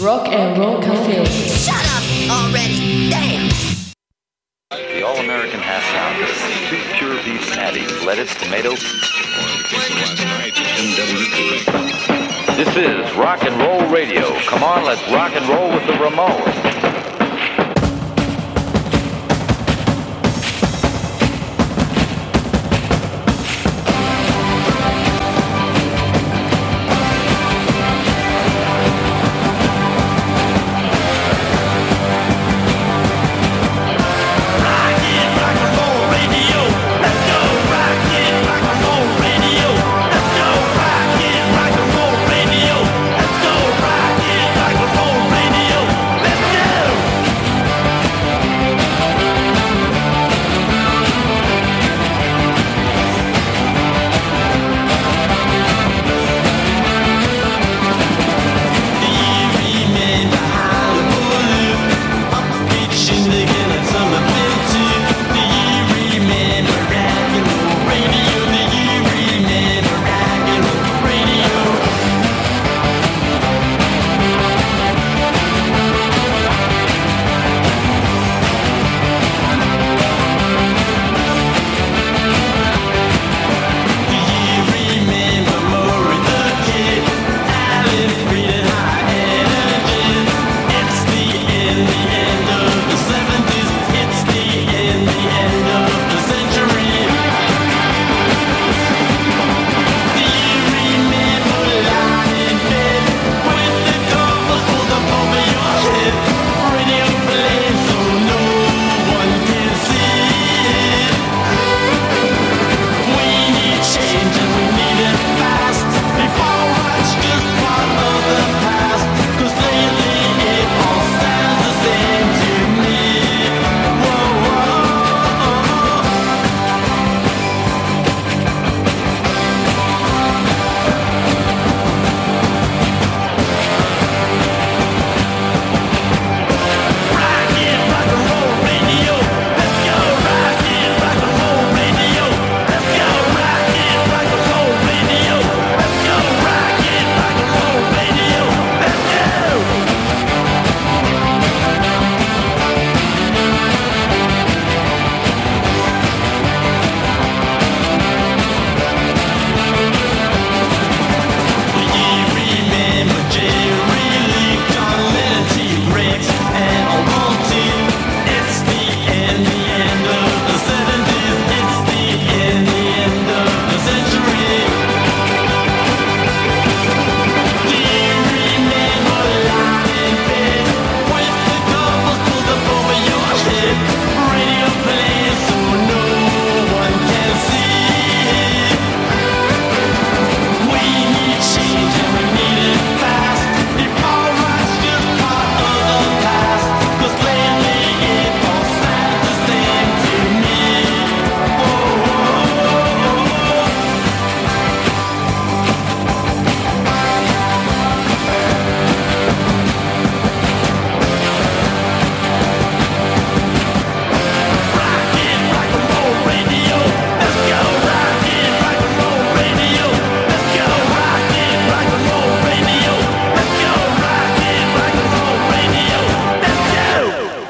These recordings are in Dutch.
Rock and Roll Café. Shut up already. Damn. The all-American half pound is two pure beef patties, lettuce, tomato. This is rock and roll radio. Come on, let's rock and roll with the Ramones.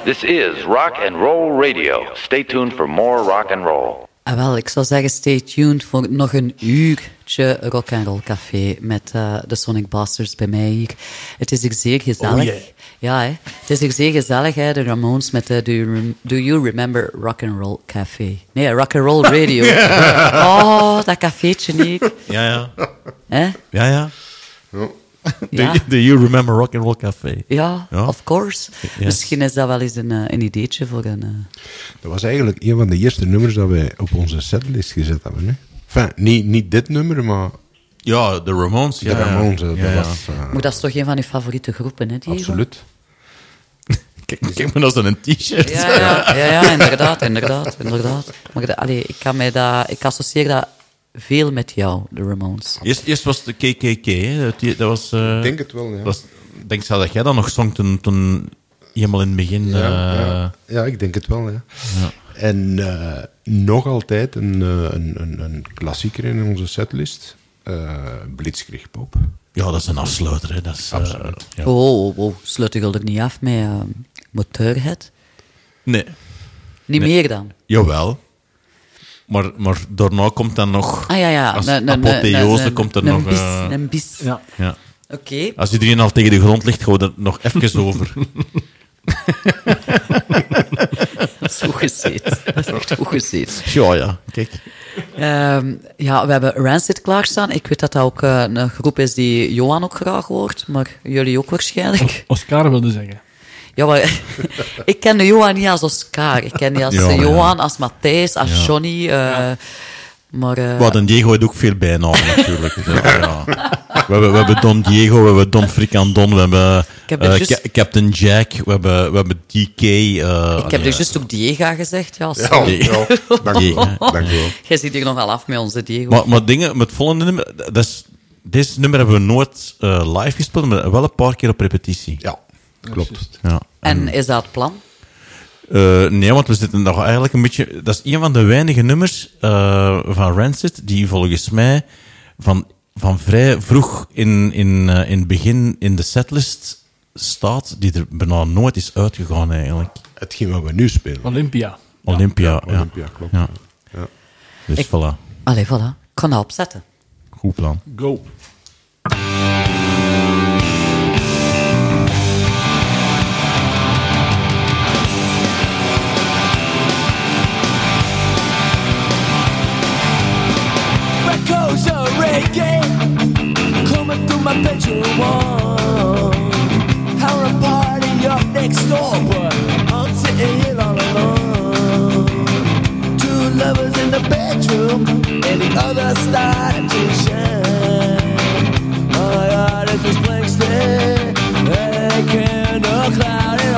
This is Rock and Roll Radio. Stay tuned for more rock and roll. Ah, wel, ik zou zeggen, stay tuned voor nog een uurtje Rock and Roll Café met uh, de Sonic Busters bij mij hier. Het is hier zeer gezellig. Oh, yeah. Ja, hè. het is hier zeer gezellig, hè, de Ramones met uh, do, you rem- do You Remember Rock and Roll Café? Nee, Rock and Roll Radio. Oh, dat cafeetje niet. Ja, ja. Hè? Ja, ja. Ja. Do, do you remember Rock and Roll Café? Ja, Ja. of course. Yes. Misschien is dat wel eens een, eh, een ideetje voor een... eh, Dat was eigenlijk een van de eerste nummers dat wij op onze setlist gezet hebben. Hè? Enfin, niet, niet dit nummer, maar Ja, de Ramones. de Ja, Ramones. eh, Ja, dat ja. was eh, Maar dat is toch een van uw favoriete groepen, hè, absoluut. Kijk, kijk maar, dat is een t-shirt. Ja, ja, ja, ja, inderdaad, inderdaad, inderdaad. Maar de, allee, ik, kan mij dat, ik associeer dat veel met jou, de Ramones. Eerst, eerst was de KKK. Hè. Dat, was... eh, Ik denk het wel, ja. was- Ik denk zelf dat jij dat nog zong toen, toen helemaal in het begin... Ja, eh, ja. ja, ik denk het wel, ja. En eh, nog altijd een, eh, een, een, een klassieker in onze setlist. eh Blitzkrieg Pop. Ja, dat is een afsluiter. Hè. Dat is, eh, ja. Oh, oh, oh, sluit je er niet af met uh, Motorhead? Nee, Niet Nee. meer dan? jawel. Maar, maar daarna komt dan nog... Ah ja, ja. Als ne- ne- ne- apotheose ne- komt er een nog... bis, eh, Een bis. Ja. ja. Oké. Als iedereen al tegen de grond ligt, gaan we er nog even over. Dat is goed gezien. Ja, ja. Kijk. Ehm, ja, we hebben Rancid klaarstaan. Ik weet dat dat ook eh, een groep is die Johan ook graag hoort, maar jullie ook waarschijnlijk. Oscar wilde zeggen. Ja, maar ik ken de Johan niet als Oscar. Ik ken die als Ja, eh, ja. Johan, als Matthijs, als Ja. Johnny. eh, Maar eh, Wat een Diego heeft ook veel bijnamen natuurlijk. Ja. we, hebben, we hebben Don Diego, we hebben Don Frikandon, we hebben Ca- Captain Jack, we hebben, we hebben DK. eh, ik heb dus juist ook Diego gezegd. Ja, Ja, sorry. ja. Dank u wel. Jij zit hier nogal af met onze Diego. Maar, maar dingen, met het volgende nummer, dat is, deze nummer hebben we nooit eh, live gespeeld, maar wel een paar keer op repetitie. Ja, klopt. Ja. en is dat het plan? Eh, nee, want we zitten nog eigenlijk een beetje... Dat is een van de weinige nummers eh, van Rancid die volgens mij van, van vrij vroeg in, in, eh, in het begin in de setlist staat, die er bijna nooit is uitgegaan eigenlijk. Hetgeen wat we nu spelen. Olympia. Olympia, ja. Olympia, klopt. Ja. Ja. Dus Ik- voilà, Allee, voilà. Ik kan dat opzetten. goed plan. Go. Reggae coming through my bedroom wall. Having a party up next door, but I'm sitting here all alone. Two lovers in the bedroom, and the other started to shine. Oh yeah, this is blank stare, and a candle cloud it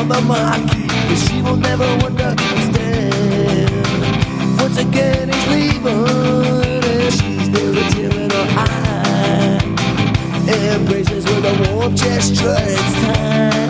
on the marquee, but she will never understand. Once again, he's leaving, and she's there with tear in her eye. Embraces with a warm gesture, it's time,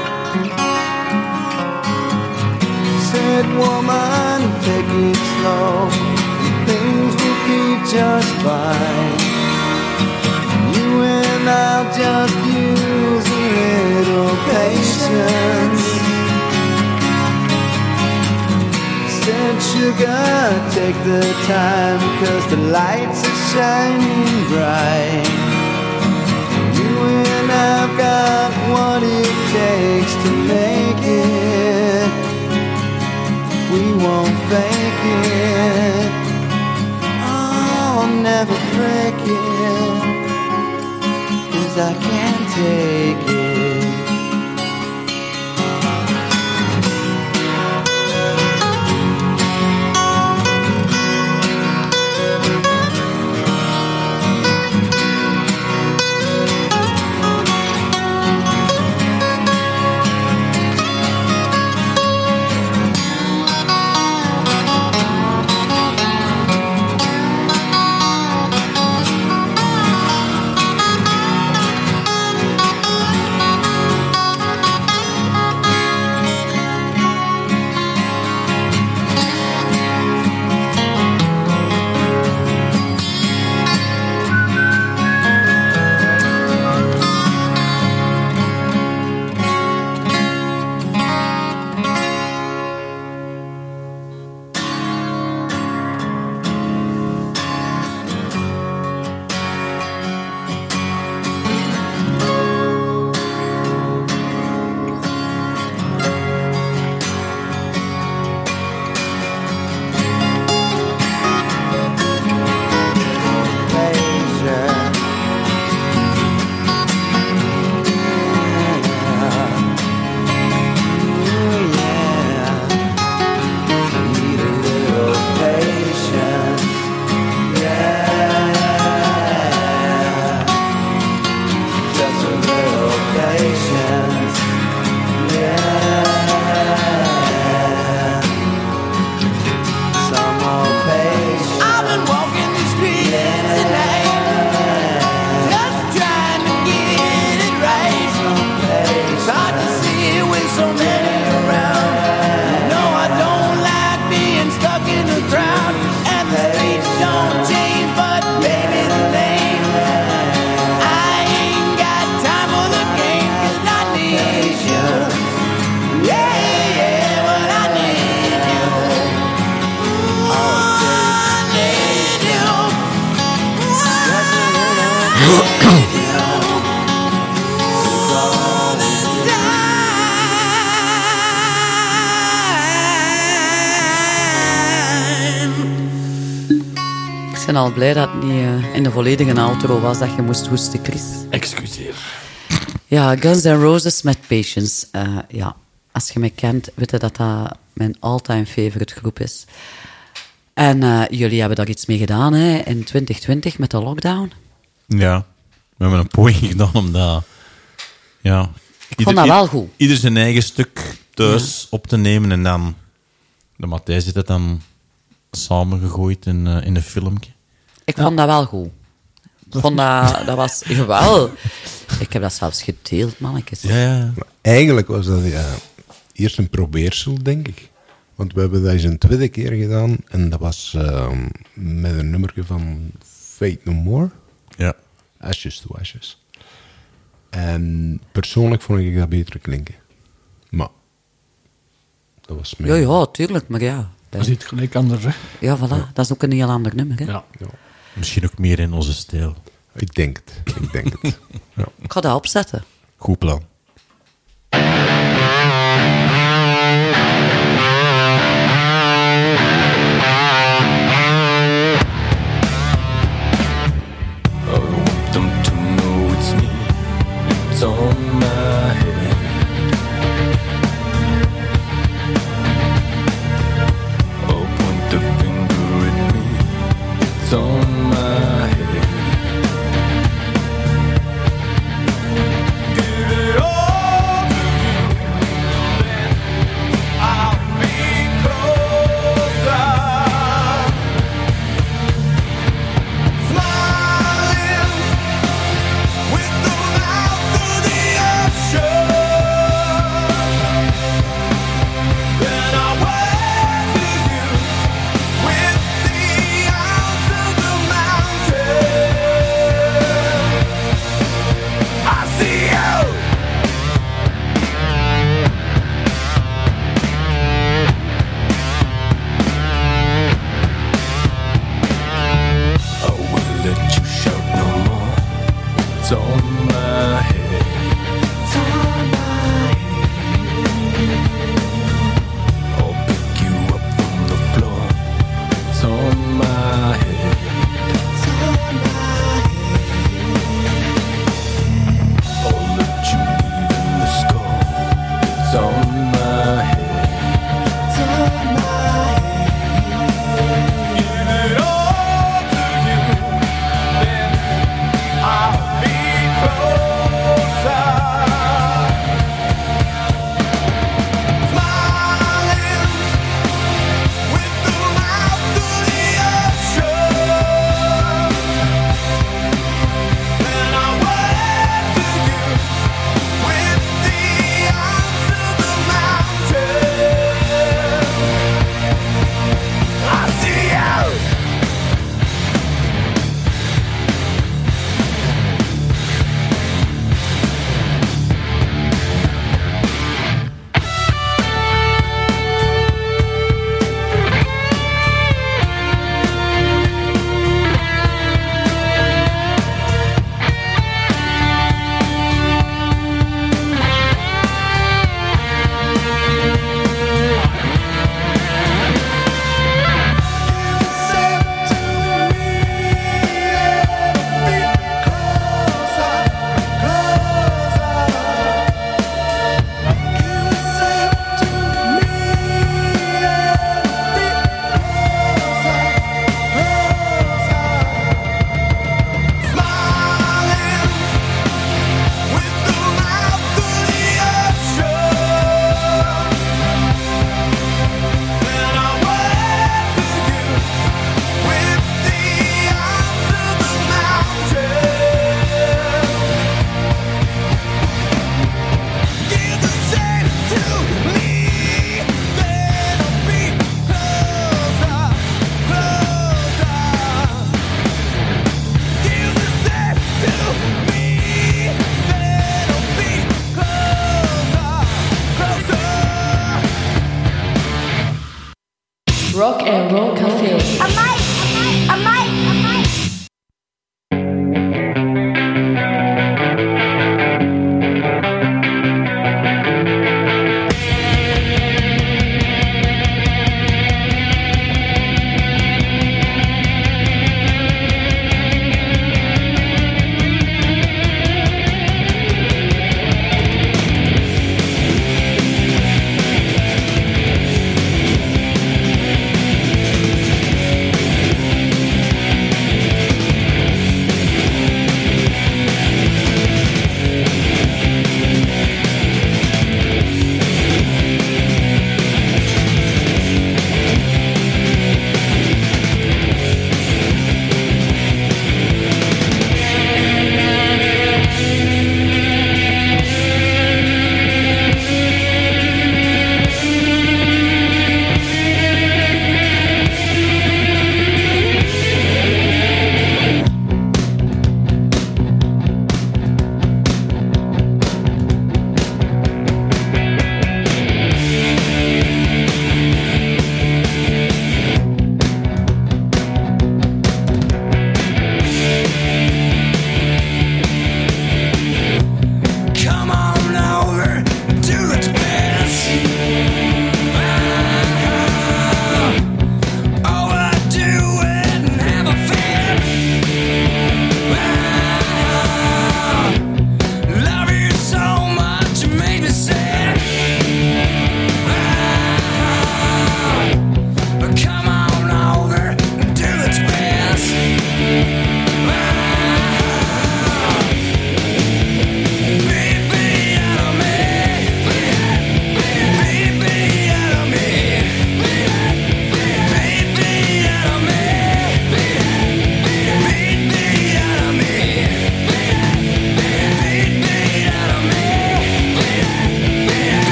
Said woman, take it slow. Things will be just fine. You and I'll just use a little patience. Said sugar, take the time, cause the lights are shining bright. You and I've got what it takes to make it. We won't fake it. Oh, I'll never break it. Cause I can't take it. Volledige outro was dat je moest hoesten, Chris. Excuseer. Ja, Guns N' Roses met Patience. Eh, ja, als je me kent, weet je dat dat mijn all-time favorite groep is. En eh, jullie hebben daar iets mee gedaan hè, in 2020 met de lockdown. Ja, we hebben een poging gedaan om dat... Ja. Ik vond dat wel goed. Ieder zijn eigen stuk thuis op te nemen en dan... De Matthijs heeft het dan samengegooid in, eh, in een filmpje. Ik vond dat wel goed. Ik vond dat, dat was geweldig. Ik heb dat zelfs gedeeld, mannetjes. Ja, ja. Maar eigenlijk was dat ja, eerst een probeersel, denk ik. Want we hebben dat eens een tweede keer gedaan. En dat was ehm, met een nummertje van Fate No More. Ja. Ashes to Ashes. En persoonlijk vond ik dat beter klinken. Maar dat was Ja, mijn... ja, tuurlijk, maar ja. Dat is niet gelijk anders, hè. Ja, voilà, dat is ook een heel ander nummer. Hè? Ja. Misschien ook meer in onze stijl. Ik denk het. Ik denk het. Ja. Ik ga dat opzetten. Goed plan. Know it's me. It's on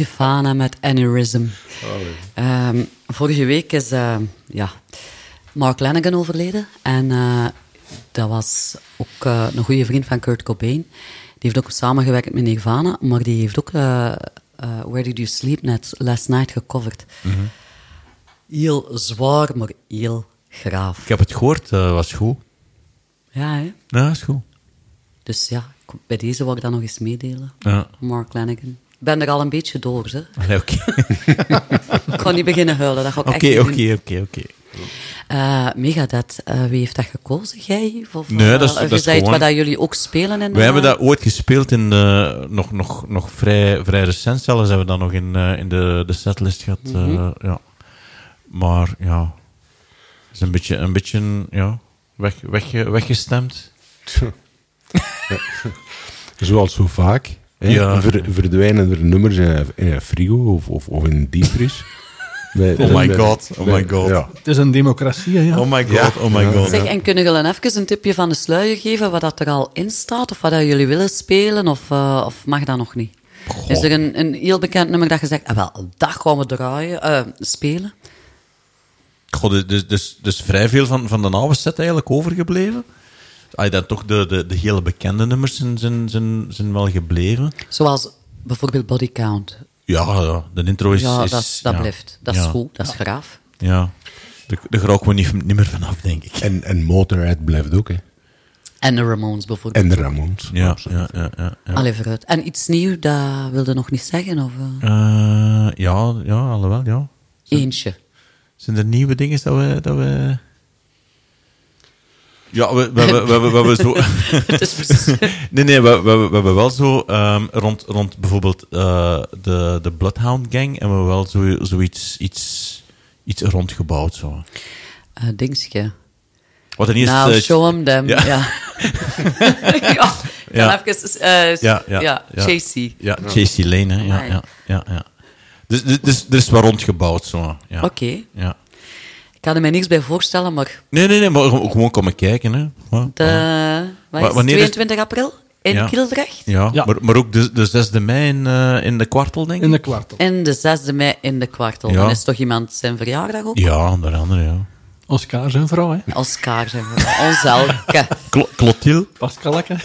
Nirvana met Aneurysm. Ehm, vorige week is eh, ja, Mark Lanigan overleden. En eh, dat was ook eh, een goede vriend van Kurt Cobain. Die heeft ook samengewerkt met Nirvana, maar die heeft ook Where Did You Sleep net Last Night gecoverd. Heel zwaar, maar heel graaf. Ik heb het gehoord, dat was goed. Ja, hè? Ja, dat is goed. Dus ja, bij deze wil ik dat nog eens meedelen. Ja. Mark Lanigan. Ik ben er al een beetje door, hè. Allee, Oké, Ik ga niet beginnen huilen, dat ga ik echt oké, niet doen. oké, oké, oké. Eh, Megadeth, eh, wie heeft dat gekozen? Jij? Of, Nee, eh, dat is- dat is gewoon- wat dat jullie ook spelen? In, We hebben dat ooit gespeeld in de, nog, nog, nog vrij, vrij recent zelfs, hebben we dat nog in, eh, in de, de setlist gehad. eh, Mhm. ja. Maar ja, het is een beetje, een beetje ja, weg, weg, weggestemd. Zoals zo vaak. Ja. ver- verdwijnen er nummers in een, in een frigo of, of, of in een diepvries. Bij- Oh my god, oh my god. Ja. Het is een democratie, ja. Oh my god, Ja. oh my god. Zeg, en kunnen jullie even een tipje van de sluier geven wat dat er al in staat? Of wat dat jullie willen spelen? Of, eh, of mag dat nog niet? Is er een, een heel bekend nummer dat je zegt, ah, wel, dat gaan we draaien, eh, spelen? God, dus, dus, dus, dus vrij veel van, van de oude set eigenlijk overgebleven. Dan toch de, de, de hele bekende nummers zijn, zijn, zijn, zijn wel gebleven. Zoals bijvoorbeeld Body Count. Ja, ja, de intro is... ja, is- dat, is- dat ja. blijft. Dat is Ja. goed, dat is graaf. Ja, daar, geraken we niet, niet meer vanaf, denk ik. En, en Motorhead blijft ook, hè. En de Ramones bijvoorbeeld. En de Ramones. Ja, ja, ja, ja. ja. Allee, vooruit. En iets nieuws, dat wilde nog niet zeggen? Of, eh? Eh, ja, ja, alhoewel, ja. Eentje. Zijn er nieuwe dingen dat we... Dat we... Ja, we, we, we, we, we, zo... Nee, nee, we, we, we hebben wel zo ehm, rond, rond bijvoorbeeld eh, de, de Bloodhound Gang hebben we wel zo, zoiets iets, iets rondgebouwd. Zo. eh dingetje. Wat in eerste... Nou, eh, show them them. Ja. Ja. ja. Ja. ja. Even, eh, Ja, ja, ja. JC. Ja, JC Lane, hè. Ja, ja, ja. Dus, dus, dus er is wat rondgebouwd, zo. Ja. Oké. Ja. Ik kan er mij niks bij voorstellen, maar Nee, nee, nee, maar gewoon komen kijken, hè. Ja, de, ja. wat is, wanneer is- 22 april in Ja. Kildrecht. Ja, Ja. Maar, maar ook de, de 6e mei in, eh, in de kwartel, denk ik. In de kwartel. En de 6e mei in de kwartel. Ja. Dan is toch iemand zijn verjaardag ook? Ja, onder andere, ja. Oscar zijn vrouw, hè. Oscar zijn we. Ons elke. Cl Clotilde. Pascalke.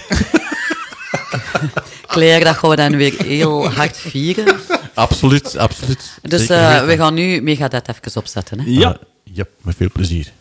Claire, dat gaan we dan weer heel hard vieren. Absoluut, absoluut. Dus eh, we gaan nu Megadeth even opzetten. Hè? Ja. Ja, met veel plezier.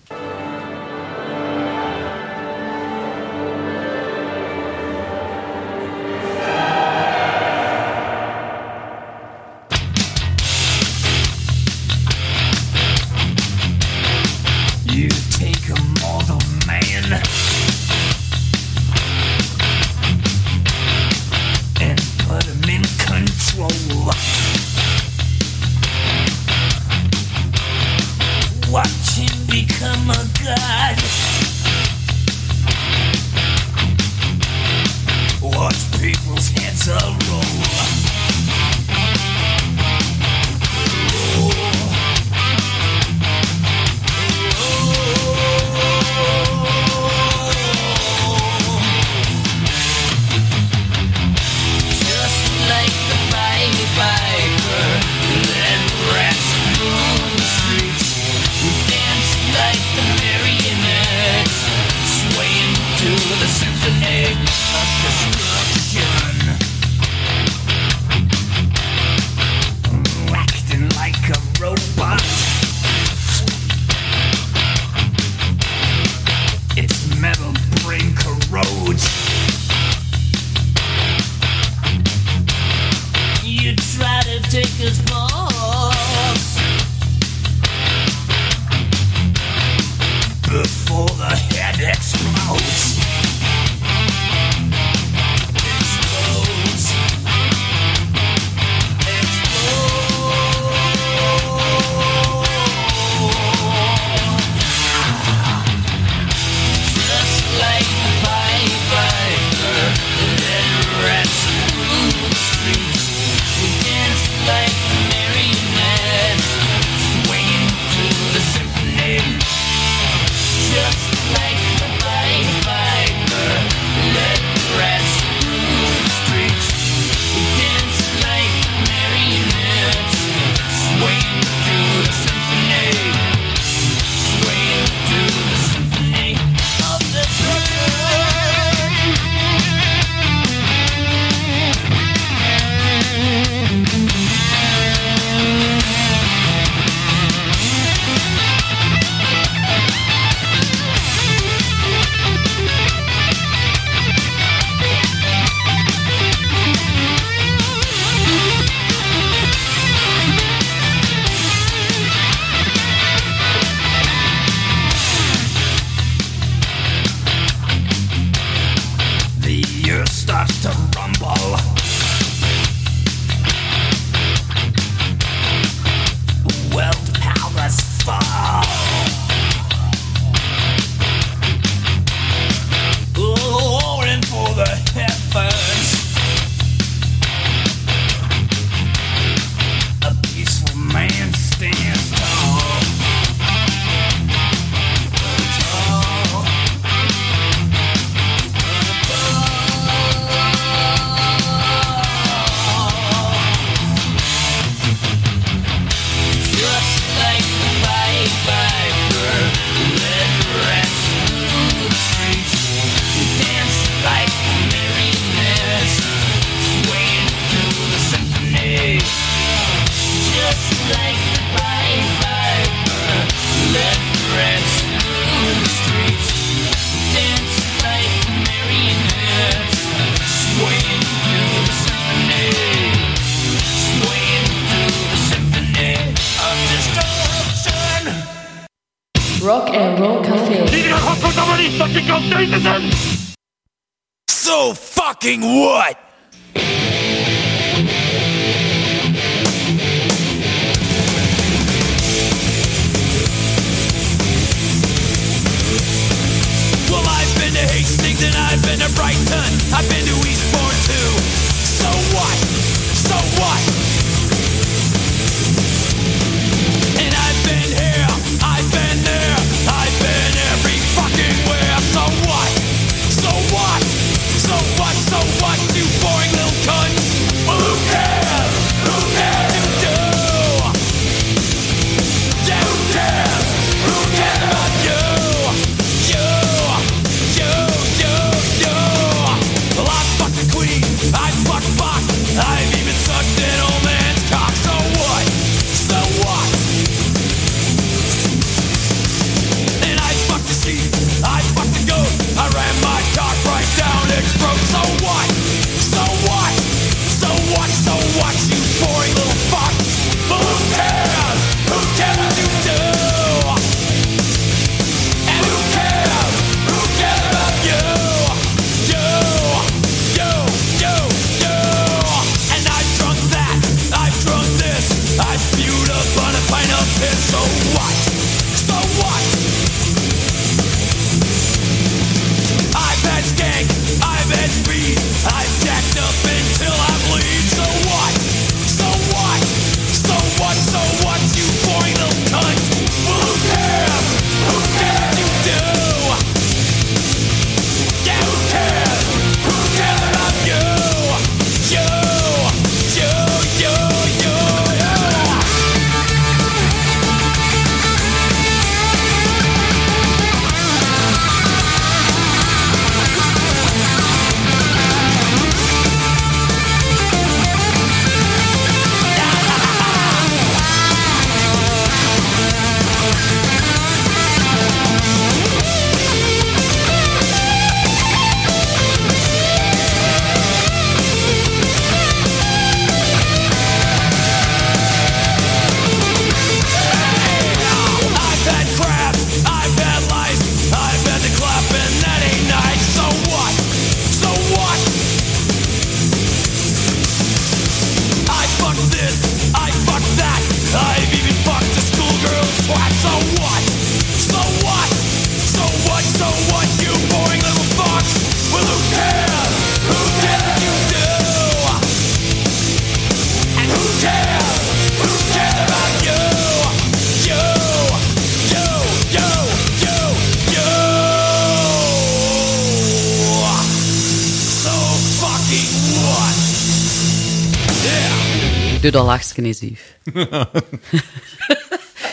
Doe dat eens, Yves.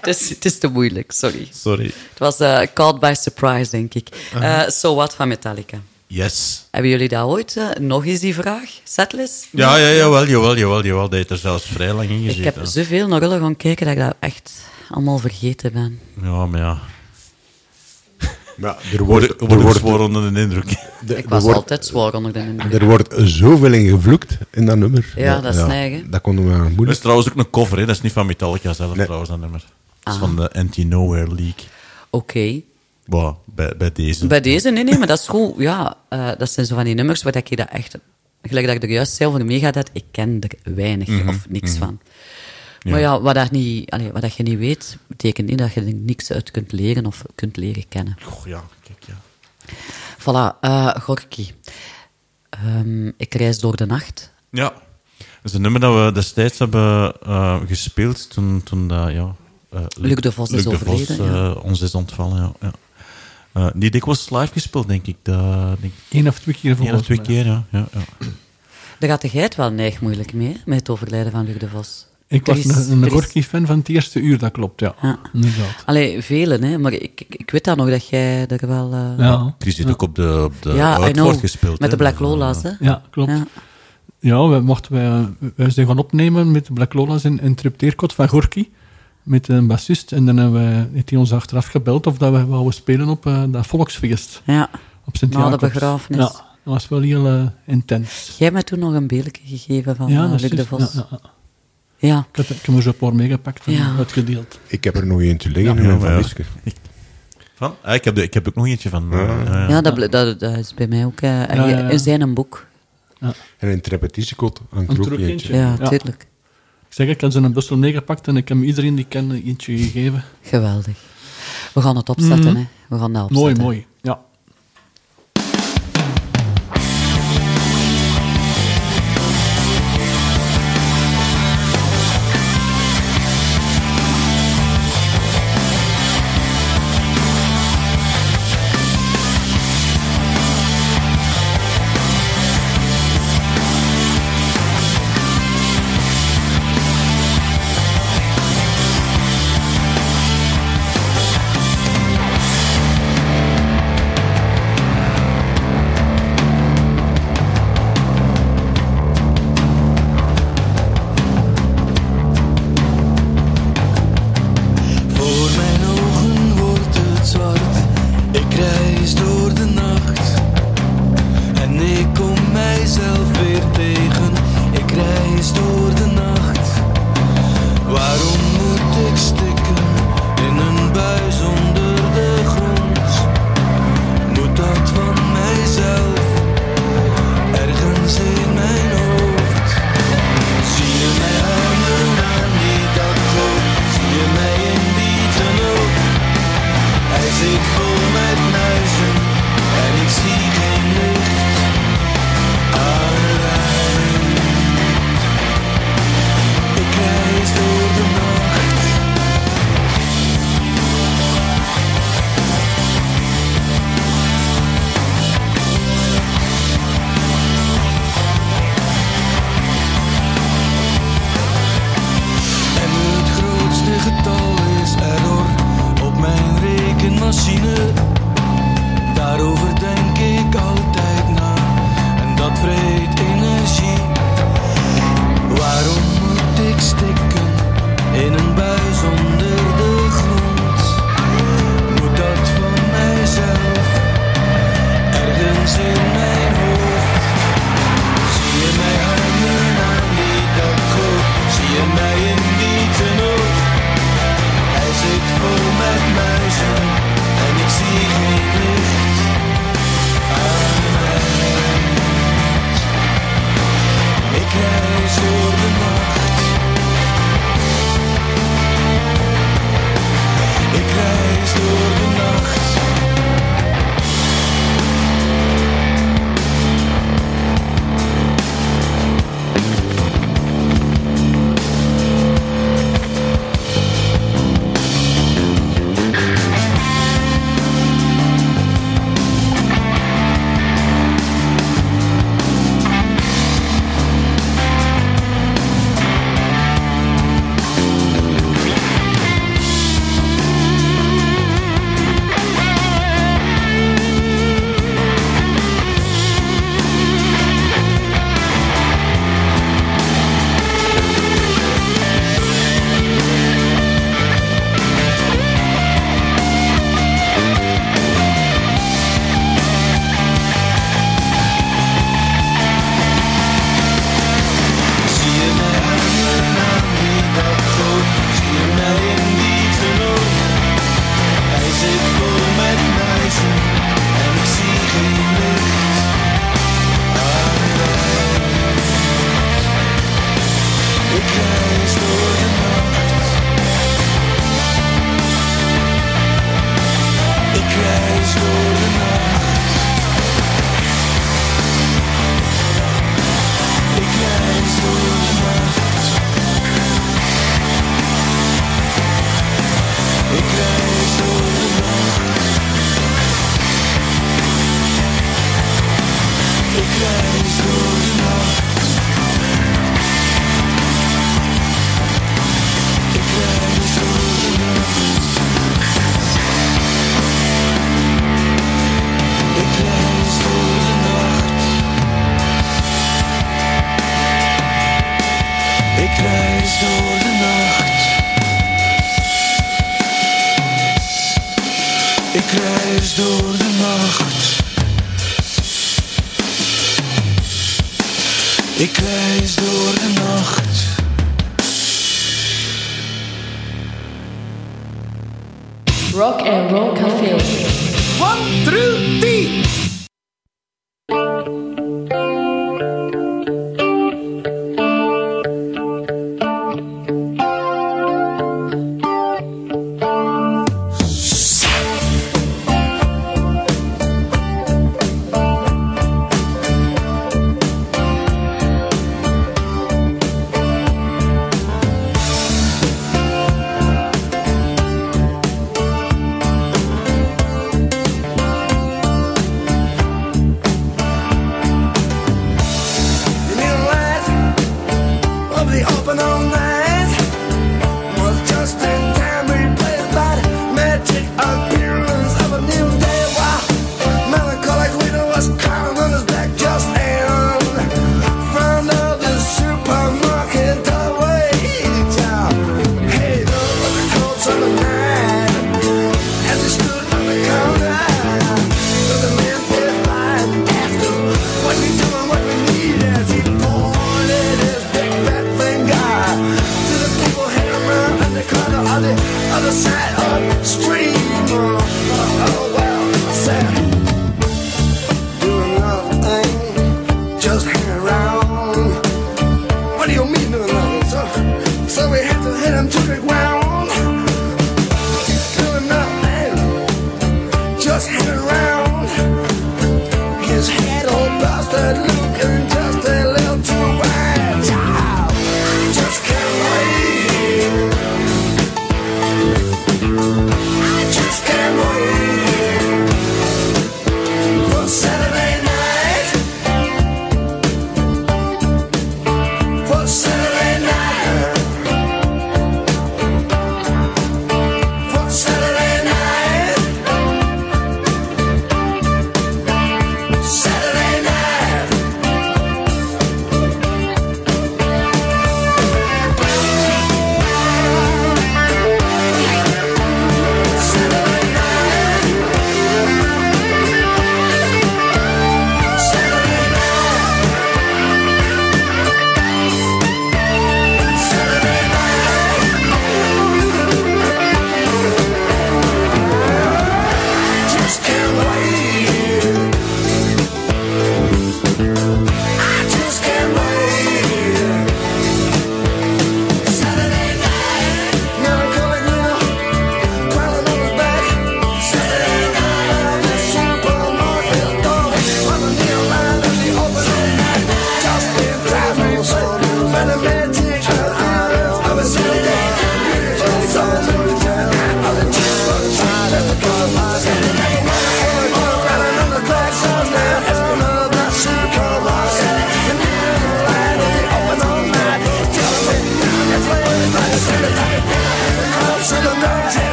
het, is, het is te moeilijk, sorry. Sorry. Het was eh Caught by Surprise, denk ik. Eh so What van Metallica. Yes. Hebben jullie dat ooit? eh, nog eens die vraag? Setlist? Ja, ja, jawel, jawel, jawel, jawel. Dat heeft er zelfs vrij lang in Ik gezeten. heb zoveel naar Rulle gaan kijken dat ik dat echt allemaal vergeten ben. Ja, maar ja. Ja, er Wordt, wordt, er wordt zwaar onder de indruk. de- Ik er was wordt- altijd zwaar onder de indruk. Er wordt zoveel in gevloekt in dat nummer. Ja, dat is snijgen. Dat kon we Dat is trouwens ook een cover, hè. dat is niet van Metallica zelf Nee. trouwens, dat nummer. Dat is Ah. van de Anti-Nowhere League. Oké. Wow, bij, bij deze. Bij deze, nee, nee, maar dat is gewoon, ja, eh, dat zijn zo van die nummers waar dat ik dat echt, gelijk dat ik er juist zei over de Megadeth, ik ken er weinig Mhm, of niks van. Maar ja, wat, dat niet, allee, wat dat je niet weet, betekent niet dat je er niks uit kunt leren of kunt leren kennen. Goh, ja, kijk, ja. Voilà, eh Gorky. Ehm, ik reis door de nacht. Ja. Dat is een nummer dat we destijds hebben eh, gespeeld toen, toen dat, ja... eh, Luc de Vos is Luc de Vos, ja. ons is ontvallen, ja. ja. Eh, niet dikwijls live gespeeld, denk ik. Dat, denk ik Eén of twee keer één of volgens twee keer, ja. ja, ja. Daar gaat de geit wel neig moeilijk mee, met het overlijden van Luc de Vos. Ik was is- een, een is- Gorky-fan van het eerste uur, dat klopt, ja. Ja. Inderdaad. Allee, velen, hè, maar ik, ik, ik weet dat nog, dat jij er wel... eh, Ja. Chris heeft ook op de, op de ja, know. gespeeld. Met hè. de Black Lola's, hè? Ja, klopt. Ja. Ja, wij, mochten wij, wij zijn gaan opnemen met de Black Lola's in, in het repteerkot van Gorky. Met een bassist. En dan hebben wij, heeft hij ons achteraf gebeld of dat we wouden spelen op eh, dat volksfeest. Ja. Op sint Na de begrafenis. Ja, dat was wel heel eh, intens. Jij hebt mij toen nog een beeldje gegeven van Ja, Luc de. Vos. Ja, ja, ja. Ik, heb er zo een paar meegepakt en ja. uitgedeeld. Ik heb er nog eentje liggen ja, van Van? Ah, ik, heb, ik heb ook nog eentje van. Ja, eh, dat, dat, dat, is bij mij ook. Uh, er zijn een boek. En een trepetisicot, een, een troepje. Ja, tuurlijk. Ik zeg, ik heb ze in Brussel meegepakt en ik heb iedereen die ik eentje gegeven. Geweldig. We gaan het opzetten, mhm. hè. We gaan dat opzetten. Mooi, mooi.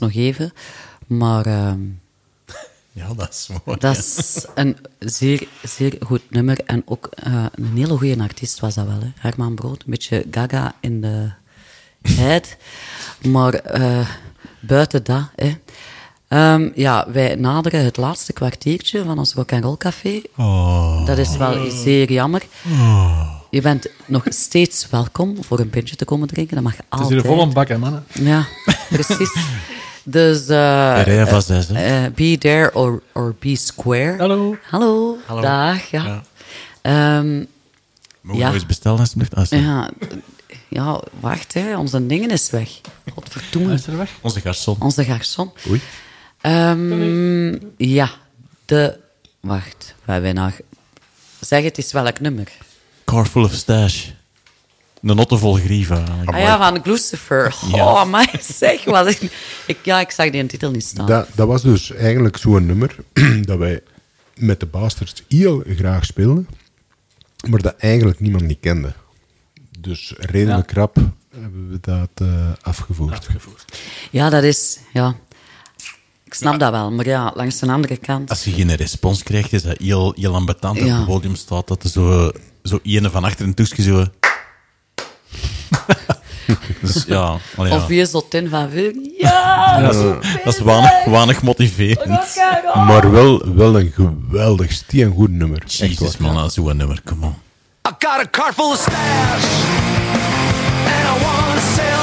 Nog even. Maar ehm, Ja, dat is mooi. dat is een zeer, zeer goed nummer. En ook eh, een hele goede artiest was dat wel. Hè? Herman Brood. Een beetje gaga in de head. maar eh, buiten dat... Hè. Ehm, ja, wij naderen het laatste kwartiertje van ons Rock and Roll Café. Oh. Dat is wel zeer jammer. Je bent nog steeds welkom voor een pintje te komen drinken. Dat mag Het is altijd. hier vol een bak, hè, mannen. Ja, precies. Dus eh, Rij van zes, hè. eh, be there or, or be square. Hallo. Hallo. Hallo. Dag, ja. Ja. Ehm, Mogen we Ja. nog eens bestellen, alsjeblieft? Als ja, ja, wacht, hè. onze dingen is weg. Godverdomme. Is er weg? Onze garçon. Onze garçon. Oei. Ehm, ja, de... Wacht, wij hebben nog... Zeg, het is welk nummer? Car full of stash. Een notte vol grieven. Ah, ja, van Gloucester. Oh, maar zeg, wat ik, ik, ja, ik zag die titel niet staan. Dat, dat was dus eigenlijk zo'n nummer dat wij met de Bastards heel graag speelden, maar dat eigenlijk niemand die kende. Dus redelijk ja. rap hebben we dat eh, afgevoerd. afgevoerd. Ja, dat is... Ja. Ik snap dat wel, maar ja, langs de andere kant... Als je geen respons krijgt, is dat heel, heel ambetant. Op het podium staat dat er zo, zo van achter een toesje. dus, ja, allee, ja. Of wie is dat ten van veel? Ja, dat is, dat is weinig, weinig motiverend. Maar wel, wel een geweldig, stien goed nummer. Jezus, man, dat is zo'n nummer, come on. I got a car full of stash And I wanna sell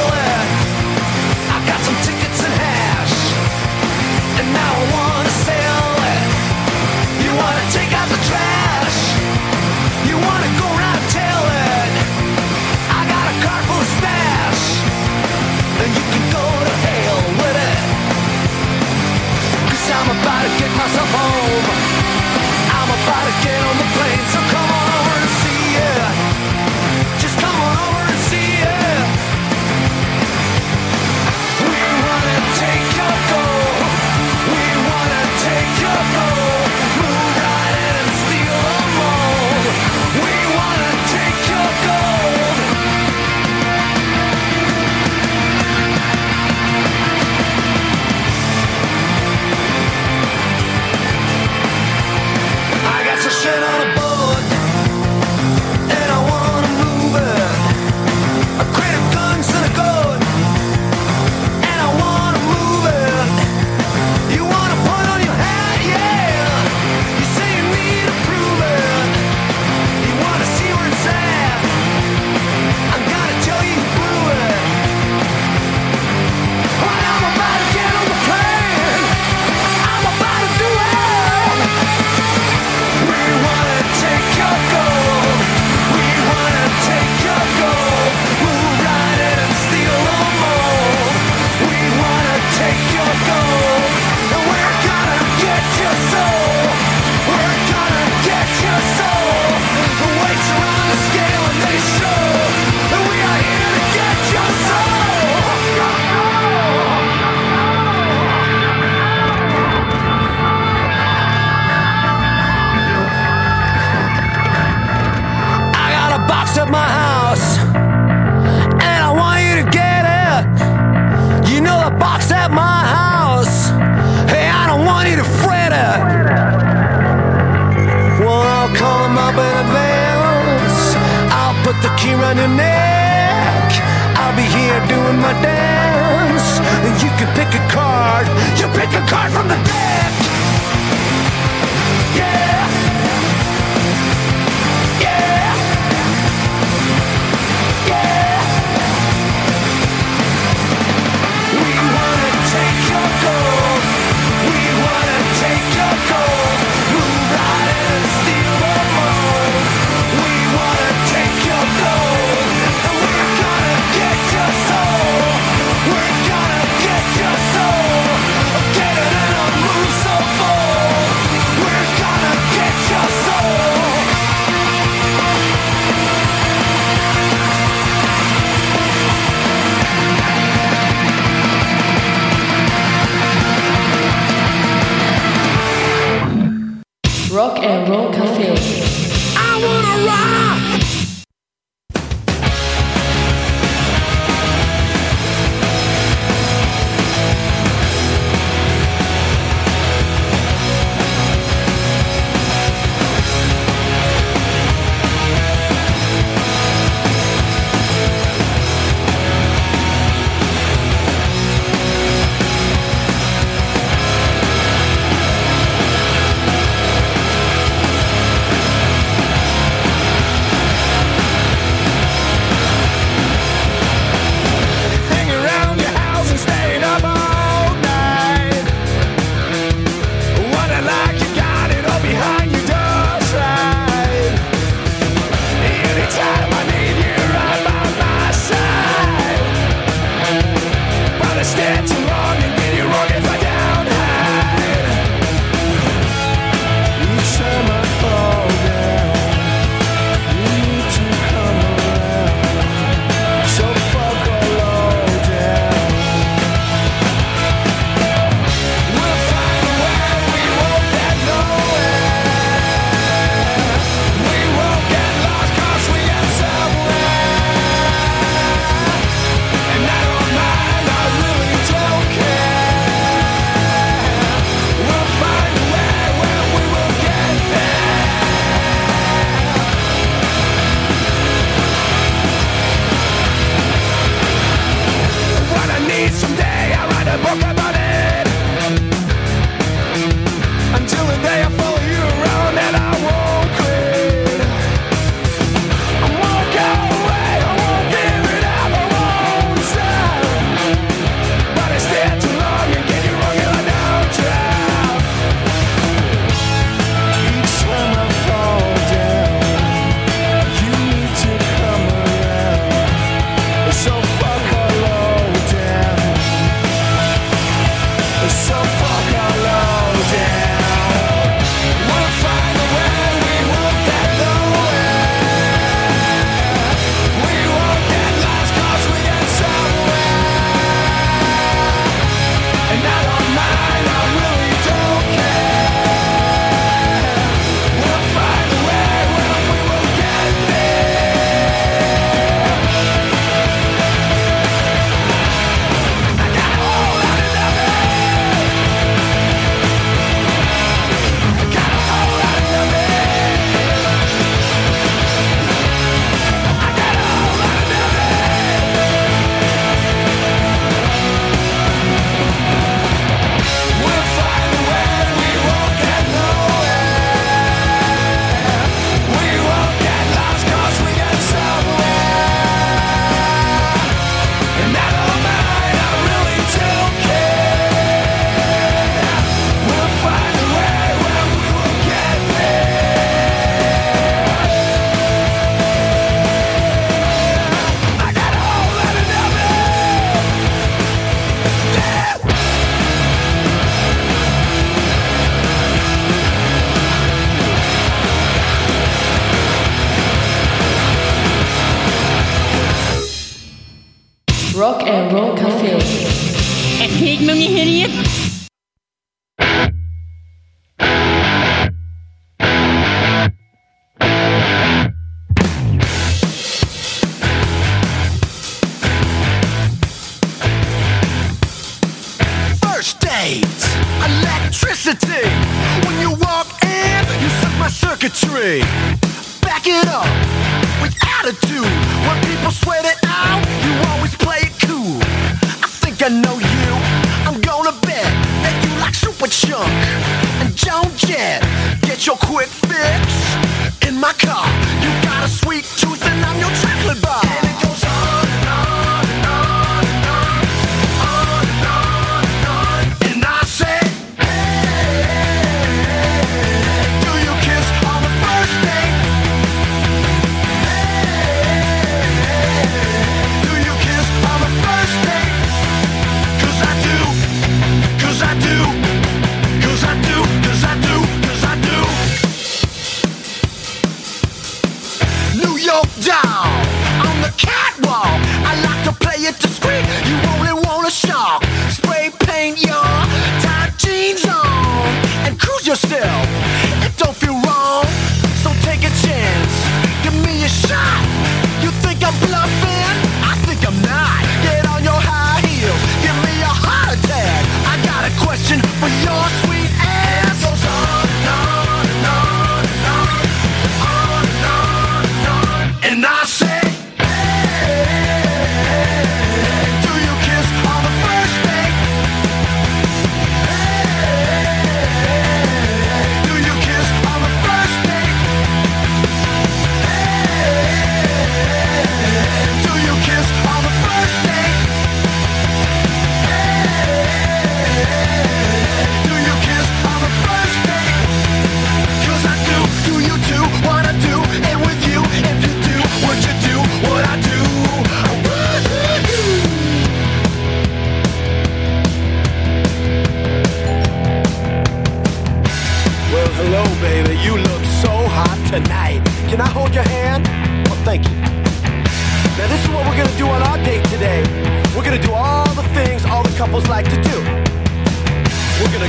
yourself.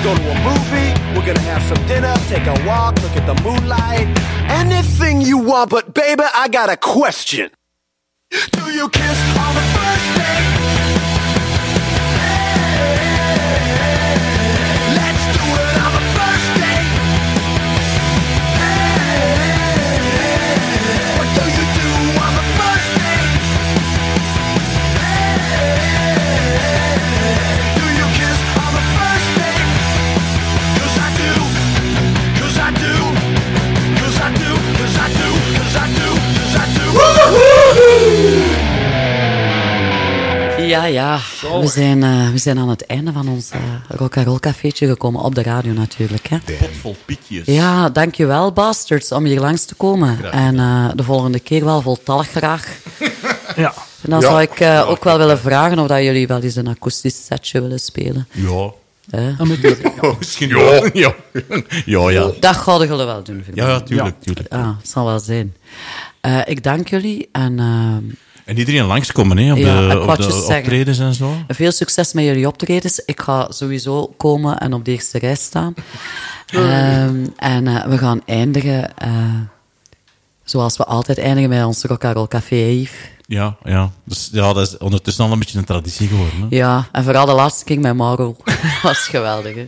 Go to a movie, we're gonna have some dinner, take a walk, look at the moonlight. Anything you want, but baby, I got a question. Do you kiss Ja, ja. We zijn, eh, we zijn aan het einde van ons eh rock and roll cafeetje gekomen. Op de radio natuurlijk. Hè. Vol piekjes. Ja, dankjewel, bastards, om hier langs te komen. En eh, de volgende keer wel voltallig graag. Ja. En dan Ja. zou ik eh, ook wel willen vragen of dat jullie wel eens een akoestisch setje willen spelen. Ja. Oh, misschien ja. Ja. Ja, ja. Dat zouden jullie wel doen. vind ik. Ja, ja, tuurlijk, tuurlijk. Het zal wel zijn. Eh, ik dank jullie en eh, En iedereen langskomen, hè, op Ja, de, op de zeggen. optredens en zo. veel succes met jullie optredens. Ik ga sowieso komen en op de eerste rij staan. Ehm, en eh, we gaan eindigen eh, zoals we altijd eindigen met ons Rock Café Yves. Ja, ja. Dus ja, dat is ondertussen al een beetje een traditie geworden. Hè. Ja, en vooral de laatste keer met Mauro. was geweldig, hè?